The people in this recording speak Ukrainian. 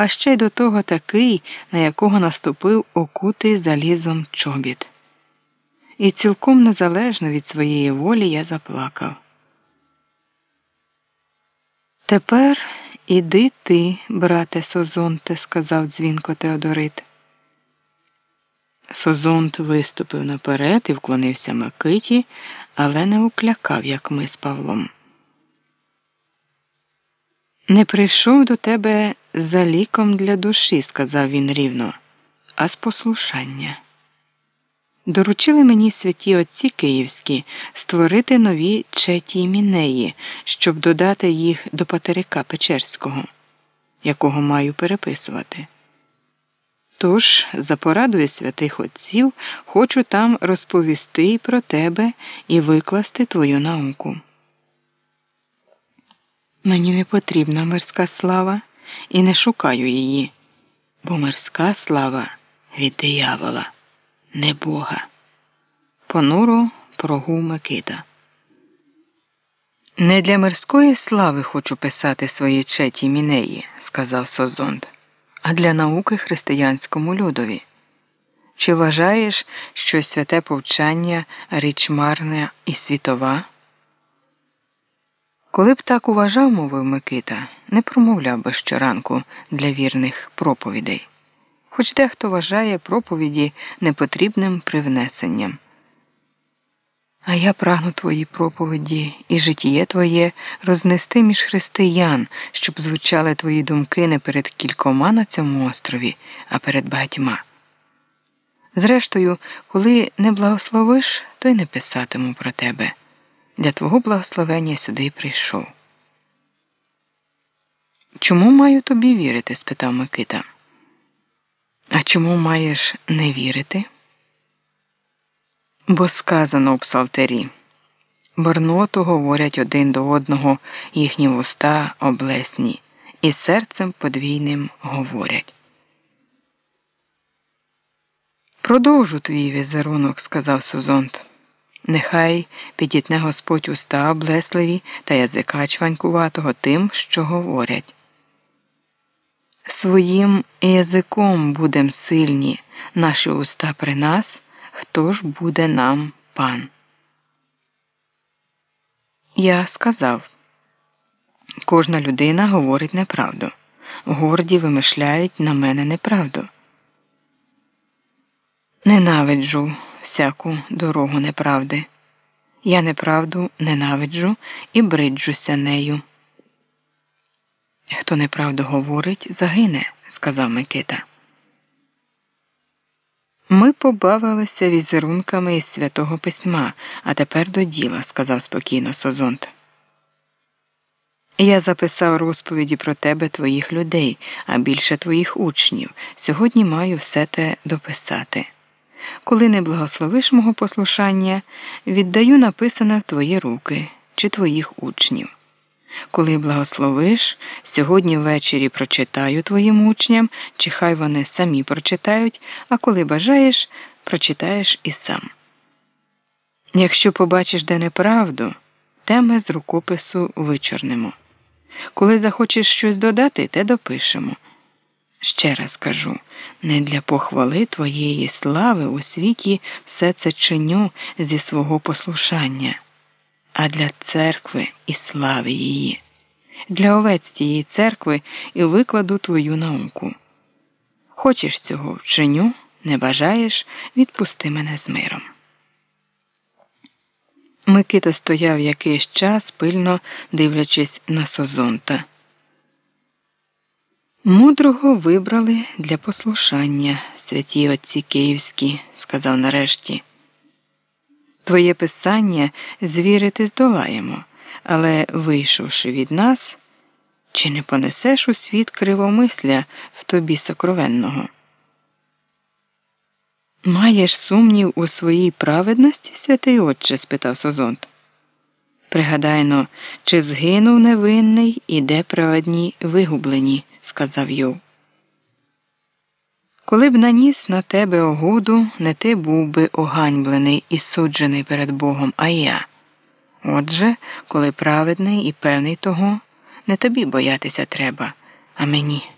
а ще й до того такий, на якого наступив окутий залізом чобіт. І цілком незалежно від своєї волі я заплакав. Тепер іди ти, брате Созонте, сказав дзвінко Теодорит. Созонт виступив наперед і вклонився Микиті, але не уклякав, як ми з Павлом. Не прийшов до тебе за ліком для душі, сказав він рівно, а з послушання. Доручили мені святі отці київські створити нові четі мінеї, щоб додати їх до патерика Печерського, якого маю переписувати. Тож, за порадою святих отців, хочу там розповісти про тебе і викласти твою науку. Мені не потрібна мирська слава і не шукаю її, бо мирська слава від диявола, не Бога. Понуро прогув Микита. Не для мирської слави хочу писати свої четі мінеї, сказав Созонд, а для науки християнському людові. Чи вважаєш, що святе повчання річ марна і світова? Коли б так уважав, мовив Микита, не промовляв би щоранку для вірних проповідей, хоч дехто вважає проповіді непотрібним привнесенням. А я прагну твої проповіді і житіє твоє рознести між християн, щоб звучали твої думки не перед кількома на цьому острові, а перед багатьма. Зрештою, коли не благословиш, то й не писатиму про тебе. Для твого благословення сюди прийшов. Чому маю тобі вірити? спитав Микита. А чому маєш не вірити? Бо сказано у псалтері. Борноту говорять один до одного їхні вуста облесні, і серцем подвійним говорять. Продовжу твій візерунок, сказав Сузонт. Нехай підітне Господь уста облесливі та язика чванькуватого тим, що говорять. Своїм язиком будем сильні, наші уста при нас, хто ж буде нам пан. Я сказав кожна людина говорить неправду. Горді вимишляють на мене неправду. Ненавиджу всяку дорогу неправди. Я неправду ненавиджу і бриджуся нею. Хто неправду говорить, загине, сказав Микита. Ми побавилися візерунками із святого письма, а тепер до діла, сказав спокійно Созонт. Я записав розповіді про тебе твоїх людей, а більше твоїх учнів. Сьогодні маю все те дописати. Коли не благословиш мого послушання, віддаю написане в твої руки чи твоїх учнів. Коли благословиш, сьогодні ввечері прочитаю твоїм учням, чи хай вони самі прочитають, а коли бажаєш, прочитаєш і сам. Якщо побачиш де неправду, те ми з рукопису вичорнемо. Коли захочеш щось додати, те допишемо. Ще раз кажу не для похвали твоєї слави у світі все це чиню зі свого послушання, а для церкви і слави її, для овець тієї церкви і викладу твою науку. Хочеш цього вчиню, не бажаєш, відпусти мене з миром. Микита стояв якийсь час, пильно дивлячись на Созонта. Мудрого вибрали для послушання, святі отці київські, сказав нарешті. Твоє писання звірити здолаємо, але, вийшовши від нас, чи не понесеш у світ кривомисля в тобі сокровенного? Маєш сумнів у своїй праведності, святий отче? спитав Созонт. Пригадайно, чи згинув невинний і де праведні вигублені, сказав Йов. Коли б наніс на тебе огуду, не ти був би оганьблений і суджений перед Богом, а я. Отже, коли праведний і певний того, не тобі боятися треба, а мені.